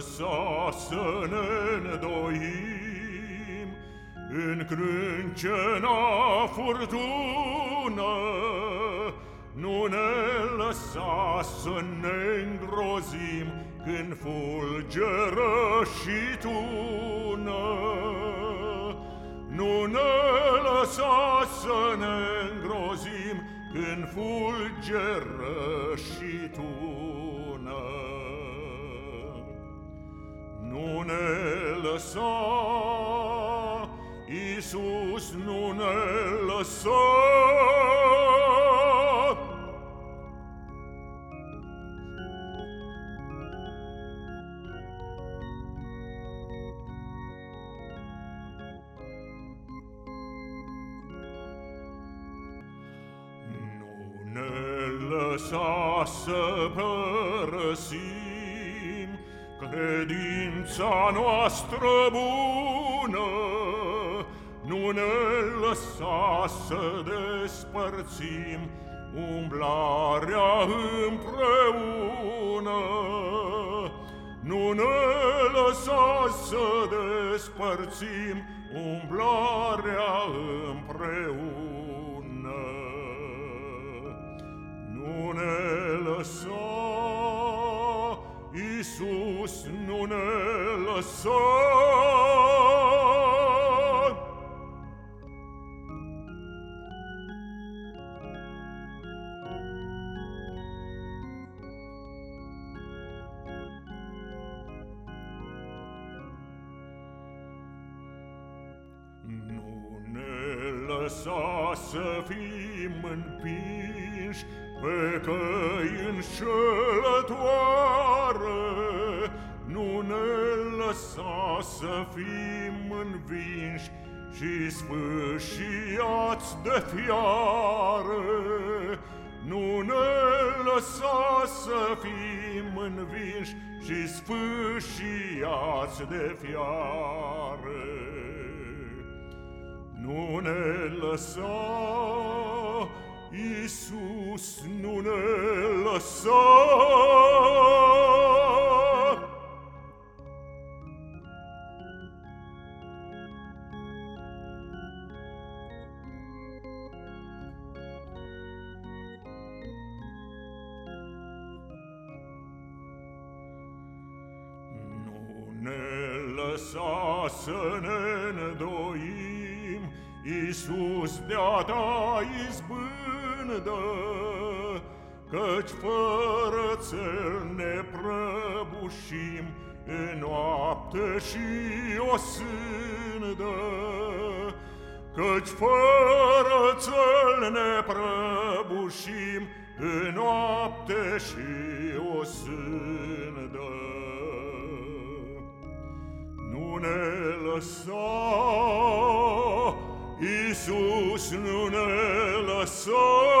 lăsa să ne îndoim. În crâncena furtună Nu ne lăsa să ne îngrozim Când fulgeră și tună. Nu ne lăsa să ne îngrozim Când fulgeră și tună lăsa, Iisus nu ne lăsa. Nu ne lăsa să părăsim, Credința noastră bună nu ne lăsa să despărțim umblarea împreună. Nu ne lăsa să despărțim umblarea împreună. Nu ne lăsa Iisus nu ne lăsa. Nu ne lăsa să fim împinși pe căi înșelătoare, nu ne lăsa să fim învinși și sfâșiați de fiare. Nu ne lăsa să fim învinși și sfâșiați de fiare. Nu ne lăsa Iisus nu ne lăsa. Ne lăsa să ne îndoim, Iisus de-a ta izbândă, Căci fără țel ne prăbușim În noapte și o sândă. Căci fără țel ne prăbușim În noapte și o sândă. nunel sa Isus nunel so